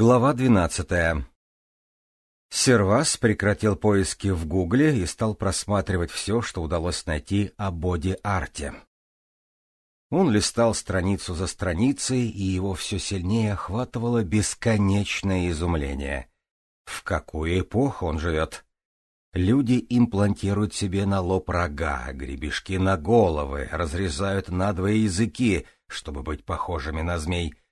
Глава двенадцатая. Сервас прекратил поиски в Гугле и стал просматривать все, что удалось найти о боди-арте. Он листал страницу за страницей, и его все сильнее охватывало бесконечное изумление. В какую эпоху он живет? Люди имплантируют себе на лоб рога, гребешки на головы, разрезают надвое языки, чтобы быть похожими на змей —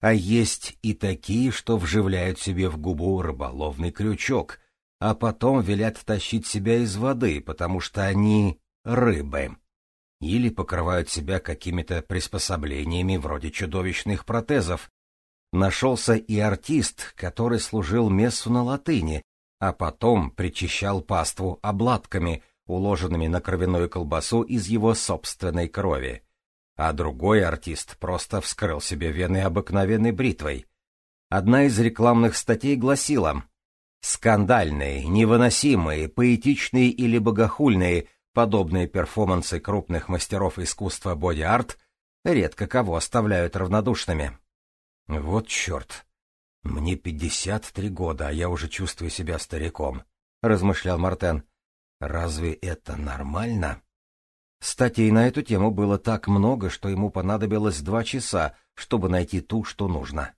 а есть и такие, что вживляют себе в губу рыболовный крючок, а потом велят тащить себя из воды, потому что они рыбы. Или покрывают себя какими-то приспособлениями вроде чудовищных протезов. Нашелся и артист, который служил мессу на латыни, а потом причащал паству обладками, уложенными на кровяную колбасу из его собственной крови а другой артист просто вскрыл себе вены обыкновенной бритвой. Одна из рекламных статей гласила «Скандальные, невыносимые, поэтичные или богохульные, подобные перформансы крупных мастеров искусства боди-арт редко кого оставляют равнодушными». «Вот черт! Мне пятьдесят три года, а я уже чувствую себя стариком», — размышлял Мартен. «Разве это нормально?» Статей на эту тему было так много, что ему понадобилось два часа, чтобы найти ту, что нужно.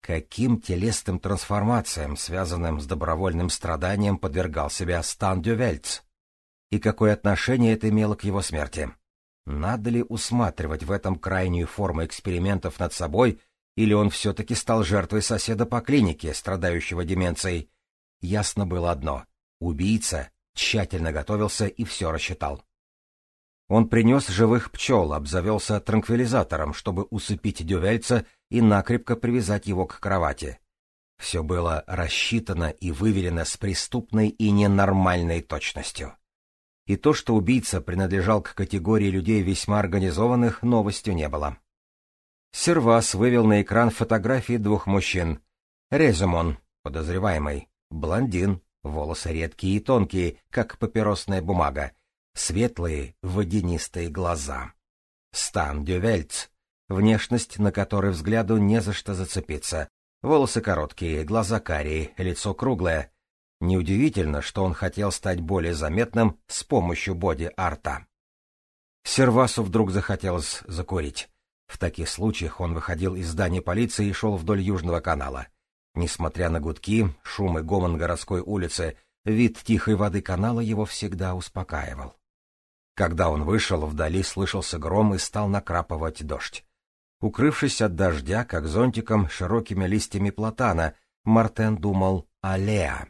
Каким телесным трансформациям, связанным с добровольным страданием, подвергал себя Стан Дювельц? И какое отношение это имело к его смерти? Надо ли усматривать в этом крайнюю форму экспериментов над собой, или он все-таки стал жертвой соседа по клинике, страдающего деменцией? Ясно было одно — убийца тщательно готовился и все рассчитал. Он принес живых пчел, обзавелся транквилизатором, чтобы усыпить дювельца и накрепко привязать его к кровати. Все было рассчитано и выверено с преступной и ненормальной точностью. И то, что убийца принадлежал к категории людей весьма организованных, новостью не было. Сервас вывел на экран фотографии двух мужчин. Резумон, подозреваемый, блондин, волосы редкие и тонкие, как папиросная бумага, светлые водянистые глаза. Стан Дювельц, внешность, на которой взгляду не за что зацепиться, волосы короткие, глаза карие, лицо круглое. Неудивительно, что он хотел стать более заметным с помощью боди-арта. Сервасу вдруг захотелось закурить. В таких случаях он выходил из здания полиции и шел вдоль Южного канала. Несмотря на гудки, шум и гомон городской улицы, вид тихой воды канала его всегда успокаивал. Когда он вышел, вдали слышался гром и стал накрапывать дождь. Укрывшись от дождя, как зонтиком, широкими листьями платана, Мартен думал о Леа.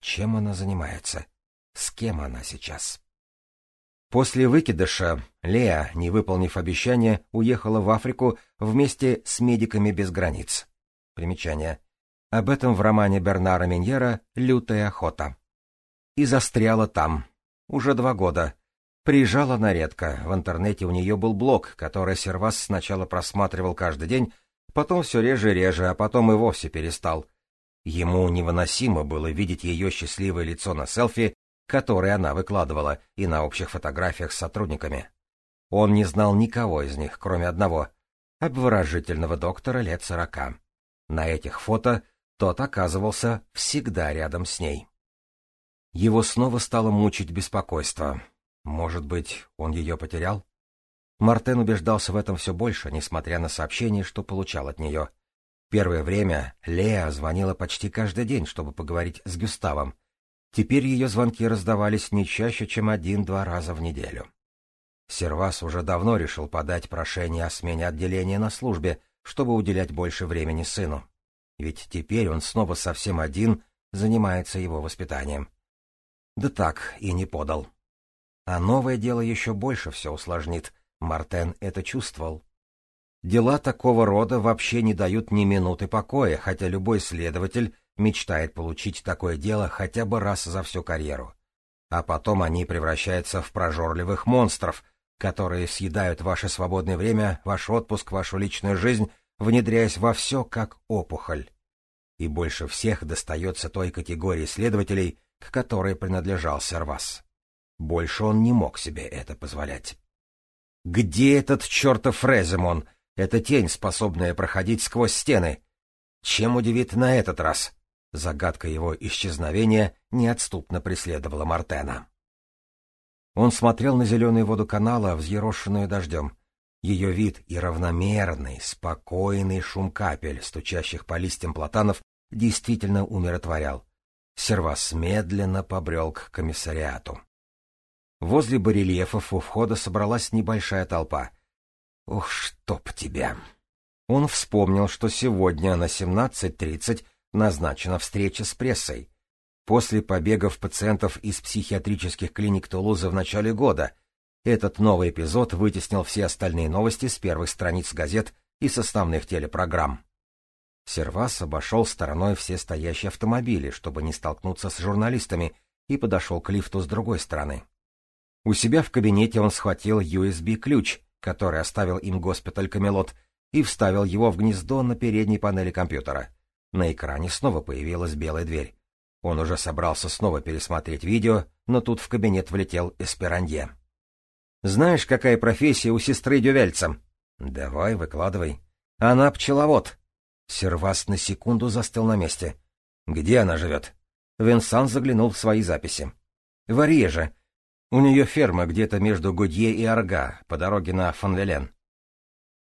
Чем она занимается? С кем она сейчас? После выкидыша Леа, не выполнив обещание, уехала в Африку вместе с медиками без границ. Примечание. Об этом в романе Бернара Миньера «Лютая охота». И застряла там. Уже два года, Приезжала она редко, в интернете у нее был блог, который Сервас сначала просматривал каждый день, потом все реже и реже, а потом и вовсе перестал. Ему невыносимо было видеть ее счастливое лицо на селфи, которое она выкладывала, и на общих фотографиях с сотрудниками. Он не знал никого из них, кроме одного — обворожительного доктора лет сорока. На этих фото тот оказывался всегда рядом с ней. Его снова стало мучить беспокойство. Может быть, он ее потерял? Мартен убеждался в этом все больше, несмотря на сообщения, что получал от нее. Первое время Леа звонила почти каждый день, чтобы поговорить с Гюставом. Теперь ее звонки раздавались не чаще, чем один-два раза в неделю. Сервас уже давно решил подать прошение о смене отделения на службе, чтобы уделять больше времени сыну. Ведь теперь он снова совсем один занимается его воспитанием. Да так и не подал. А новое дело еще больше все усложнит. Мартен это чувствовал. Дела такого рода вообще не дают ни минуты покоя, хотя любой следователь мечтает получить такое дело хотя бы раз за всю карьеру. А потом они превращаются в прожорливых монстров, которые съедают ваше свободное время, ваш отпуск, вашу личную жизнь, внедряясь во все как опухоль. И больше всех достается той категории следователей, к которой принадлежал Сервас. Больше он не мог себе это позволять. «Где этот чертов Реземон? Эта тень, способная проходить сквозь стены?» Чем удивит на этот раз? Загадка его исчезновения неотступно преследовала Мартена. Он смотрел на зеленую воду канала, взъерошенную дождем. Ее вид и равномерный, спокойный шум капель, стучащих по листьям платанов, действительно умиротворял. Сервас медленно побрел к комиссариату. Возле барельефов у входа собралась небольшая толпа. «Ух, чтоб тебя!» Он вспомнил, что сегодня на 17.30 назначена встреча с прессой. После побегов пациентов из психиатрических клиник Тулузы в начале года этот новый эпизод вытеснил все остальные новости с первых страниц газет и с основных телепрограмм. Сервас обошел стороной все стоящие автомобили, чтобы не столкнуться с журналистами, и подошел к лифту с другой стороны. У себя в кабинете он схватил USB-ключ, который оставил им госпиталь Камелот, и вставил его в гнездо на передней панели компьютера. На экране снова появилась белая дверь. Он уже собрался снова пересмотреть видео, но тут в кабинет влетел Эсперанье. «Знаешь, какая профессия у сестры Дювельца?» «Давай, выкладывай». «Она пчеловод». Сервас на секунду застыл на месте. «Где она живет?» Венсан заглянул в свои записи. «В Арьеже. У нее ферма где-то между Гудье и Арга, по дороге на Фонвелен».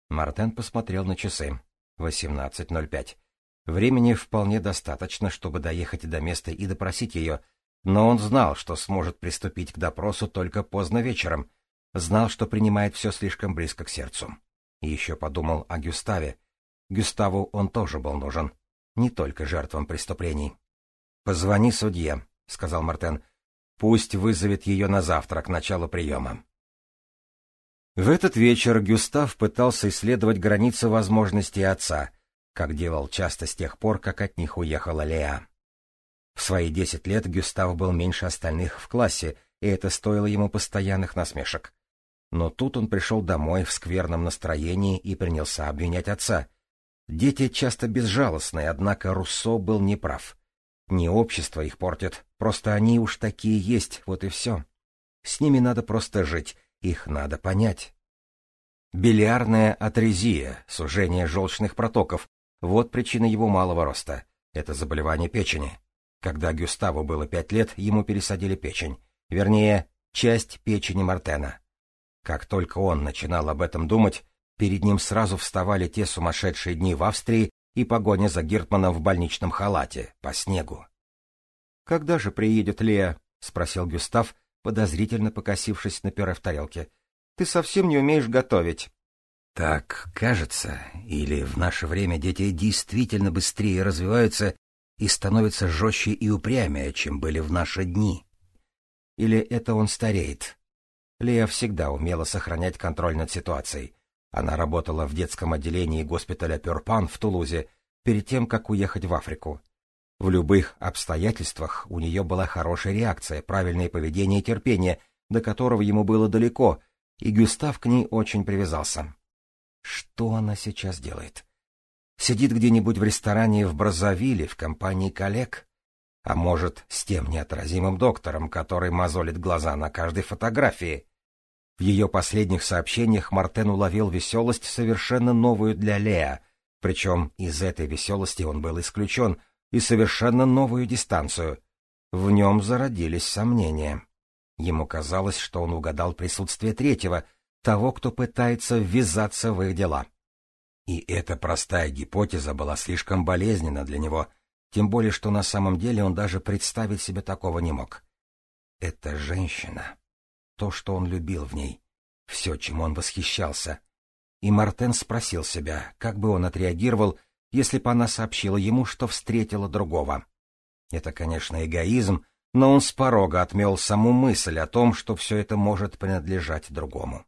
Мартен посмотрел на часы. Восемнадцать ноль пять. Времени вполне достаточно, чтобы доехать до места и допросить ее, но он знал, что сможет приступить к допросу только поздно вечером, знал, что принимает все слишком близко к сердцу. И еще подумал о Гюставе. Гюставу он тоже был нужен, не только жертвам преступлений. — Позвони судье, — сказал Мартен. — Пусть вызовет ее на завтра, к началу приема. В этот вечер Гюстав пытался исследовать границы возможностей отца — как делал часто с тех пор, как от них уехала Леа. В свои десять лет Гюстав был меньше остальных в классе, и это стоило ему постоянных насмешек. Но тут он пришел домой в скверном настроении и принялся обвинять отца. Дети часто безжалостны, однако Руссо был неправ. Не общество их портит, просто они уж такие есть, вот и все. С ними надо просто жить, их надо понять. Билиарная атрезия, сужение желчных протоков, вот причина его малого роста. Это заболевание печени. Когда Гюставу было пять лет, ему пересадили печень. Вернее, часть печени Мартена. Как только он начинал об этом думать, перед ним сразу вставали те сумасшедшие дни в Австрии и погоня за Гиртманом в больничном халате, по снегу. «Когда же приедет Лея?» — спросил Гюстав, подозрительно покосившись на пюре в тарелке. «Ты совсем не умеешь готовить». Так кажется, или в наше время дети действительно быстрее развиваются и становятся жестче и упрямее, чем были в наши дни. Или это он стареет? Лея всегда умела сохранять контроль над ситуацией. Она работала в детском отделении госпиталя Пюрпан в Тулузе перед тем, как уехать в Африку. В любых обстоятельствах у нее была хорошая реакция, правильное поведение и терпение, до которого ему было далеко, и Гюстав к ней очень привязался. Что она сейчас делает? Сидит где-нибудь в ресторане в Бразовиле в компании коллег? А может, с тем неотразимым доктором, который мозолит глаза на каждой фотографии? В ее последних сообщениях Мартен уловил веселость, совершенно новую для Леа, причем из этой веселости он был исключен, и совершенно новую дистанцию. В нем зародились сомнения. Ему казалось, что он угадал присутствие третьего — того, кто пытается ввязаться в их дела. И эта простая гипотеза была слишком болезненна для него, тем более что на самом деле он даже представить себе такого не мог. Эта женщина, то, что он любил в ней, все, чем он восхищался. И Мартен спросил себя, как бы он отреагировал, если бы она сообщила ему, что встретила другого. Это, конечно, эгоизм, но он с порога отмел саму мысль о том, что все это может принадлежать другому.